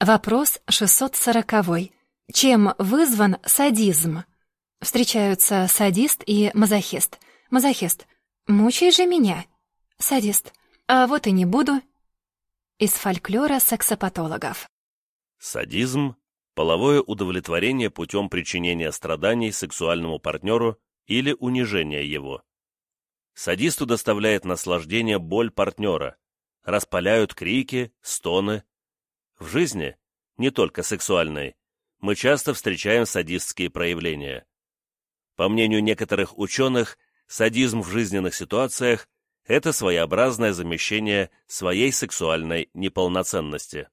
Вопрос 640. Чем вызван садизм? Встречаются садист и мазохист. Мазохист. «Мучай же меня». Садист. «А вот и не буду». Из фольклора сексопатологов. Садизм – половое удовлетворение путем причинения страданий сексуальному партнеру или унижения его. Садисту доставляет наслаждение боль партнера, распаляют крики, стоны. В жизни, не только сексуальной, мы часто встречаем садистские проявления. По мнению некоторых ученых, садизм в жизненных ситуациях – это своеобразное замещение своей сексуальной неполноценности.